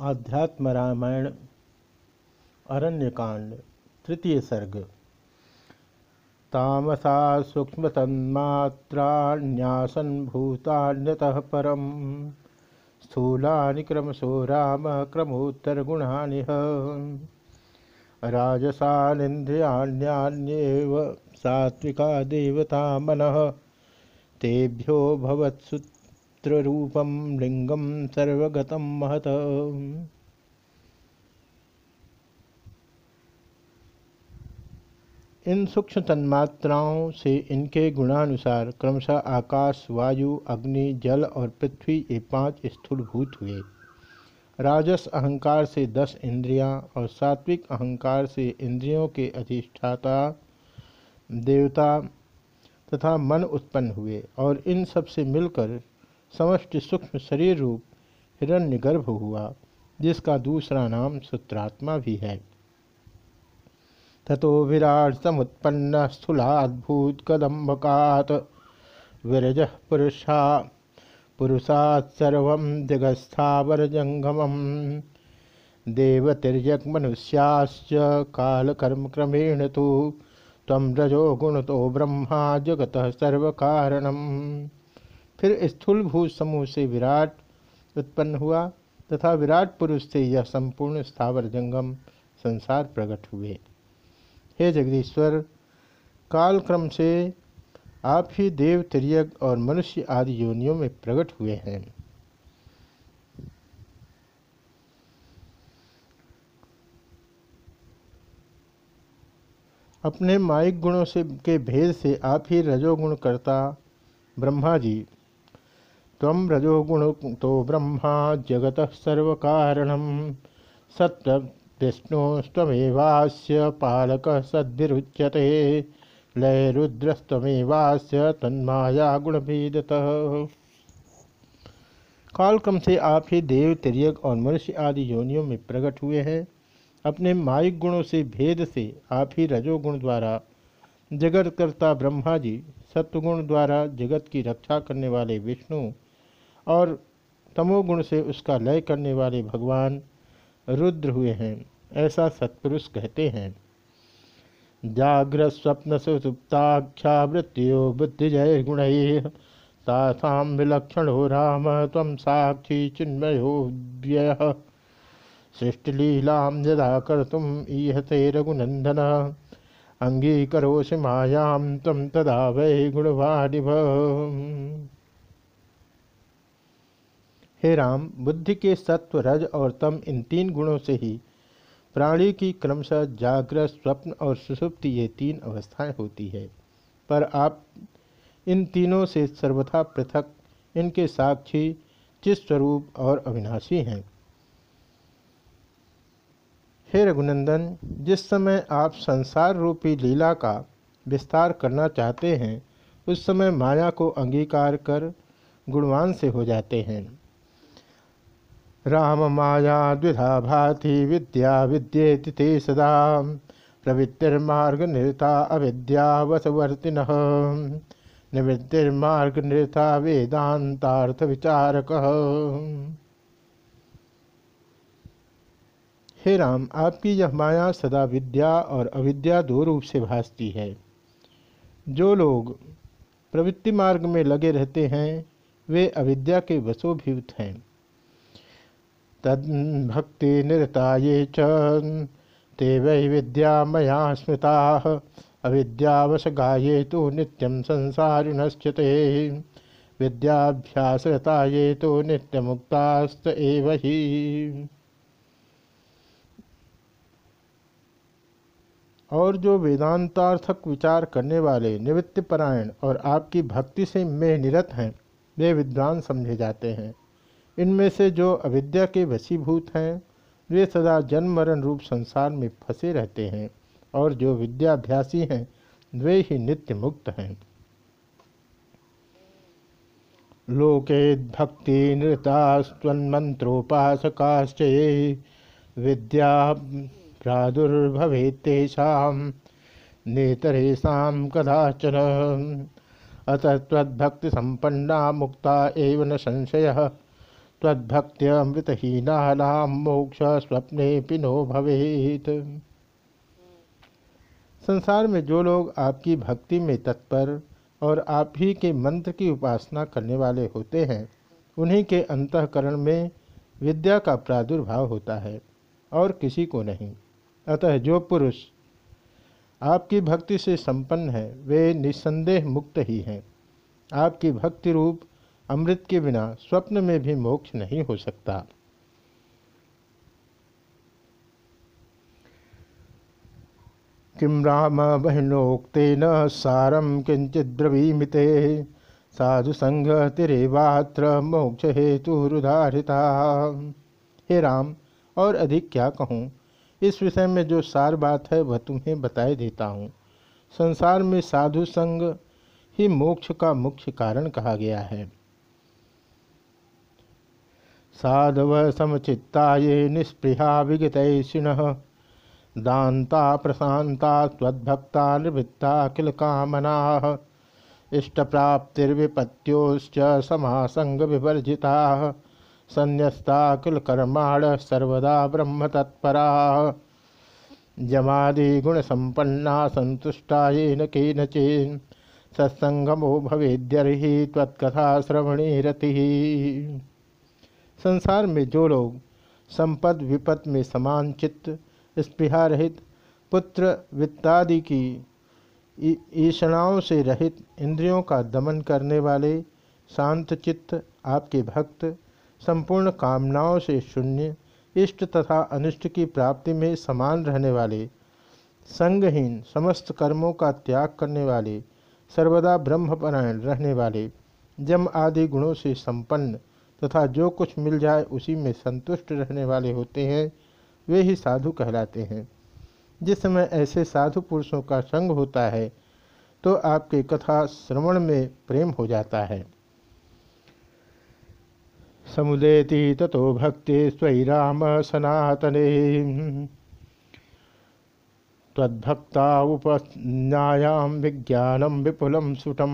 आध्यात्म रामायण, अरण्यकांड, तृतीय सर्ग। तामसा सूक्ष्म तन्मात्रान्यासन भूतान्यतः परम। स्थूलानि क्रमशो राम क्रमोत्तर गुणानिह राजसानिन्द्रियाण्यान्येव सात्विका देवता मनः तेभ्यो भवत्सु रूपम लिंगम सर्वगतम महत। इन सूक्ष्म तन्मात्राओं से इनके गुणानुसार क्रमशः आकाश, वायु, अग्नि, जल और पृथ्वी ये पाँच स्थूलभूत हुए। राजस अहंकार से दस इंद्रियाँ और सात्विक अहंकार से इंद्रियों के अधिष्ठाता, देवता तथा मन उत्पन्न हुए और इन सबसे मिलकर समष्टि सूक्ष्म शरीर रूप हिरण्यगर्भ हुआ, जिसका दूसरा नाम सूत्रात्मा भी है। तथो विराट समुत्पन्न स्थूलाद्भूत कदम्बकात। विरज पुरुषा, पुरुषात् सर्व जगस्थावर जंगम देवतिर्यक मनुष्याश्च कालकर्म क्रमेण तो तम रजो गुण तो ब्रह्मा जगत सर्व कारणम फिर स्थूलभूत समूह से विराट उत्पन्न हुआ, तथा विराट पुरुष से यह संपूर्ण स्थावर जंगम संसार प्रकट हुए। हे जगदीश्वर, कालक्रम से आप ही देव तिरक और मनुष्य आदि योनियों में प्रकट हुए हैं। अपने माइक गुणों से के भेद से आप ही रजोगुण करता ब्रह्मा जी तम रजोगुण तो ब्रह्मा जगत सर्वकारण। सत्य पालक सद्भिरुच्यते। लय रुद्रस्तमेवास्य तन्माया गुणभेदत कालक्रम से आप ही देव तिरक और मनुष्य आदि योनियों में प्रकट हुए हैं। अपने माइक गुणों से भेद से आप ही रजोगुण द्वारा जगतकर्ता ब्रह्मा जी, सत्वगुण द्वारा जगत की रक्षा करने वाले विष्णु और तमोगुण से उसका लय करने वाले भगवान रुद्र हुए हैं, ऐसा सत्पुरुष कहते हैं। जागृत स्वप्न सुसुप्ताख्या मृत्यो बुद्धिजय गुण तासाम विलक्षण हो राम तम साक्षी चिन्मयो व्यय। सृष्टिलीला यदा कर तुम ईहते रघुनंदन, अंगीकरोषि मायां तम तदा वै गुणवाडिभ हे राम, बुद्धि के सत्व, रज और तम इन तीन गुणों से ही प्राणी की क्रमशः जागृत, स्वप्न और सुसुप्ति ये तीन अवस्थाएँ होती है। पर आप इन तीनों से सर्वथा पृथक, इनके साक्षी चित स्वरूप और अविनाशी हैं। हे रघुनंदन, जिस समय आप संसार रूपी लीला का विस्तार करना चाहते हैं, उस समय माया को अंगीकार कर गुणवान से हो जाते हैं। राम माया द्विधा भाति विद्या विद्येति ते सदा। प्रवृत्तिर्मार्ग निरता अविद्यावसवर्तिन निवृत्तिर्मार्ग निरता वेदांतार्थ विचारक हे राम, आपकी यह माया सदा विद्या और अविद्या दो रूप से भासती है। जो लोग प्रवृत्ति मार्ग में लगे रहते हैं, वे अविद्या के वसोभूत हैं। तद्भक्ति निरता ये ते वै विद्या मया स्मृता अविद्यावश गाये तो नित्यम संसारिणश्चते। विद्याभ्यासरता ये तो नित्य मुक्तास्त एव ही। और जो वेदांतार्थक विचार करने वाले निवृत्तिपरायण और आपकी भक्ति से में निरत हैं, वे विद्वान समझे जाते हैं। इनमें से जो अविद्या के वशीभूत हैं, वे सदा जन्म मरण रूप संसार में फंसे रहते हैं, और जो विद्याभ्यासी हैं, वे ही नित्य मुक्त हैं। लोके भक्ति नृतास्वन्मंत्रोपासकाश्च विद्या प्रादुर्भवेत्तेषा नेतरेशा कदाचन। अतः तद्भक्ति संपन्ना मुक्ता एवं संशय। तद्भक्त्यमृतहीनानाम मोक्ष स्वप्ने पिनो भवेत। संसार में जो लोग आपकी भक्ति में तत्पर और आप ही के मंत्र की उपासना करने वाले होते हैं, उन्हीं के अंतकरण में विद्या का प्रादुर्भाव होता है और किसी को नहीं। अतः जो पुरुष आपकी भक्ति से संपन्न है, वे निस्संदेह मुक्त ही हैं। आपकी भक्ति रूप अमृत के बिना स्वप्न में भी मोक्ष नहीं हो सकता। किम राम बहनोक्न सारम किंचित ब्रवीमिते साधु संघ तिरेवात्र मोक्ष हेतु रुधारिता। हे राम, और अधिक क्या कहूँ? इस विषय में जो सार बात है, वह तुम्हें बताए देता हूँ। संसार में साधु संग ही मोक्ष का मुख्य कारण कहा गया है। साधव समचित्ता ये निष्पृहा विगतैषिण दाता प्रशांता निवृत्ता किल कामना। इष्ट प्राप्तिर्विपत्योश्च समासंग विवर्जिता संन्यस्ता किल कर्माण सर्वदा ब्रह्म तत्परा जमादि गुण संपन्ना संतुष्टा ये न केनचेन। सत्संगमो भवेद्यर्हि त्वत्कथा श्रवणी रति संसार में जो लोग संपद विपत में समान चित्त, स्पृहा रहित, पुत्र वित्तादि की ईषणाओं से रहित इंद्रियों का दमन करने वाले शांत चित्त, आपके भक्त, संपूर्ण कामनाओं से शून्य, इष्ट तथा अनिष्ट की प्राप्ति में समान रहने वाले, संगहीन समस्त कर्मों का त्याग करने वाले, सर्वदा ब्रह्मपरायण रहने वाले, जम आदि गुणों से संपन्न तथा जो कुछ मिल जाए उसी में संतुष्ट रहने वाले होते हैं, वे ही साधु कहलाते हैं। जिस समय ऐसे साधु पुरुषों का संग होता है तो आपके कथा श्रवण में प्रेम हो जाता है। समुदेति ततो भक्ति स्वयं राम सनातने। तद्भक्ता उपन्यायाम विज्ञानम विपुलम सुटम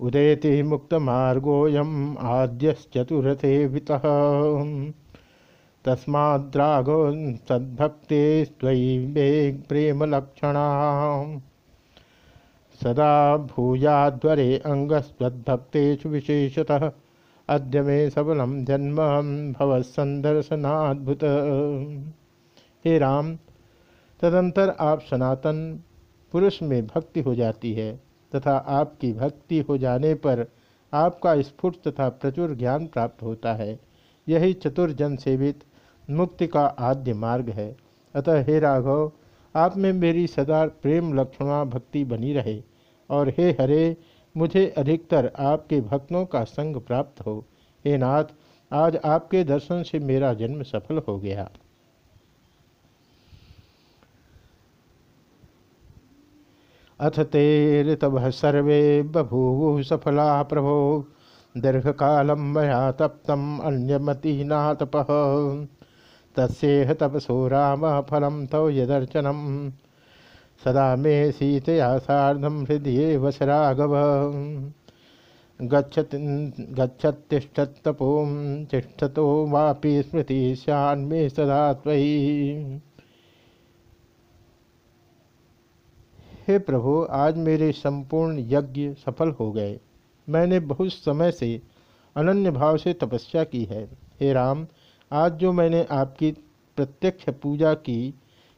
उदेति मुक्तमार्गोऽयम् आद्यश्चतुरथे वितः। तस्माद्रागो सद्भक्ते त्वयि मे प्रेमलक्षणा सदा भूयाद्वरे अंगस्वद्भक्तेषु विशेषतः अद्य मे सबलम जन्म भवसंदर्शनाद्भुत हे राम, तदंतर आप सनातन पुरुष में भक्ति हो जाती है। तथा आपकी भक्ति हो जाने पर आपका स्फुट तथा प्रचुर ज्ञान प्राप्त होता है। यही चतुर्जन सेवित मुक्ति का आद्य मार्ग है। अतः हे राघव, आप में मेरी सदा प्रेम लक्षणा भक्ति बनी रहे और हे हरे, मुझे अधिकतर आपके भक्तों का संग प्राप्त हो। हे नाथ, आज आपके दर्शन से मेरा जन्म सफल हो गया। अथ ते ऋतव सर्वे बभूव सफला प्रभो। दीर्घ कालम मया तप्तम अन्यमतीना तप तस्ेह तपसो राम फलम तव यदर्चनम। सदा मे सीतया साधम हृदय वसराघव गच्छतिष्ठतपो तिष्ठतो वापि स्मृति स्यान्मे सदा त्वयि। हे प्रभु, आज मेरे संपूर्ण यज्ञ सफल हो गए। मैंने बहुत समय से अनन्य भाव से तपस्या की है। हे राम, आज जो मैंने आपकी प्रत्यक्ष पूजा की,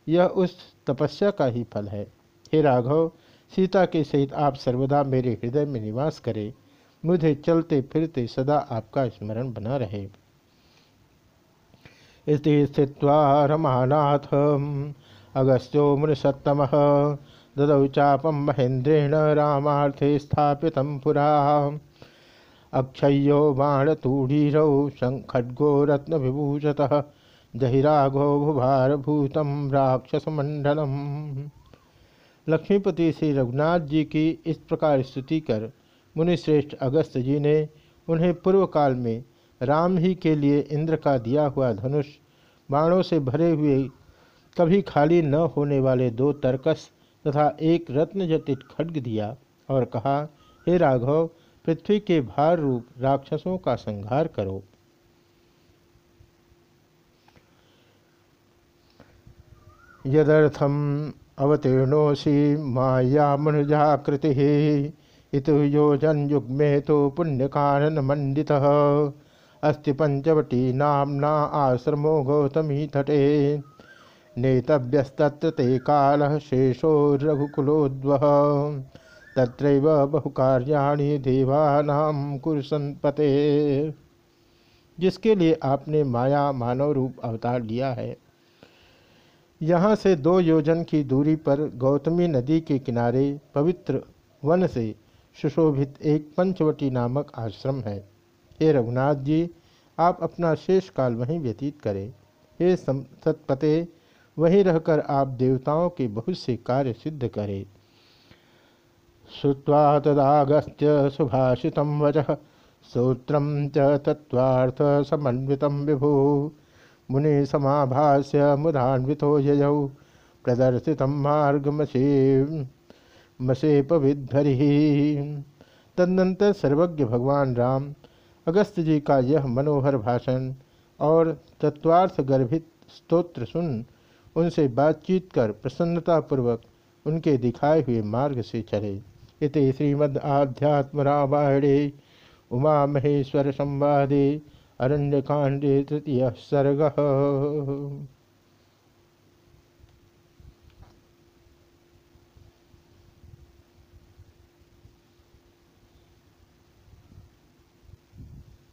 यह उस तपस्या का ही फल है। हे राघव, सीता के सहित आप सर्वदा मेरे हृदय में निवास करें। मुझे चलते फिरते सदा आपका स्मरण बना रहे। इति स्थित्वा रमानाथ अगस्त्यो मुनसत्तम ददौ चापम महेन्द्रेण रामार्थे स्थापित पुरा। अक्षयो बाणतूढ़ीरौ रत्न विभूषत जहिराघो भूभारभूतम राक्षसमंडलम लक्ष्मीपति श्री रघुनाथ जी की इस प्रकार स्तुति कर, मुनिश्रेष्ठ अगस्त जी ने उन्हें पूर्व काल में राम ही के लिए इंद्र का दिया हुआ धनुष बाणों से भरे हुए कभी खाली न होने वाले दो तर्कस तथा एक रत्न जटित खड्ग दिया और कहा, हे राघव, पृथ्वी के भार रूप राक्षसों का संहार करो। यदर्थम अवतीर्णोसी माया मनुजाकृति, इत योजन युग्मे तो पुण्यकानन मंडित अस्ति पंचवटी नामना आश्रमो गौतमी तटे नेतव्यस्तत्र ते काल शेषो रघुकुलोद्व। तत्रैव बहुकार्याणि देवानाम कुरसनपते। जिसके लिए आपने माया मानव रूप अवतार लिया है। यहाँ से दो योजन की दूरी पर गौतमी नदी के किनारे पवित्र वन से सुशोभित एक पंचवटी नामक आश्रम है। हे रघुनाथ जी, आप अपना शेष काल वहीं व्यतीत करें। हे सतपते वहीं रहकर आप देवताओं के बहुत से कार्य सिद्ध करें। श्रुवा तदागस्त्य सुभाषित वच, सूत्र तत्वार्थ समन्वित विभु। मुनि समाभाष्य मुदान्वितो ययौ, प्रदर्शित मार्गमसी मसेपविधरि तदनंतर सर्वज्ञ भगवान राम अगस्त जी का यह मनोहर भाषण और तत्वार्थ गर्भित स्तोत्र सुन उनसे बातचीत कर प्रसन्नतापूर्वक उनके दिखाए हुए मार्ग से चले। इत श्रीमद् आध्यात्म रामायणे उमा महेश्वर संवादे अरण्यकांडे तृतीय सर्ग।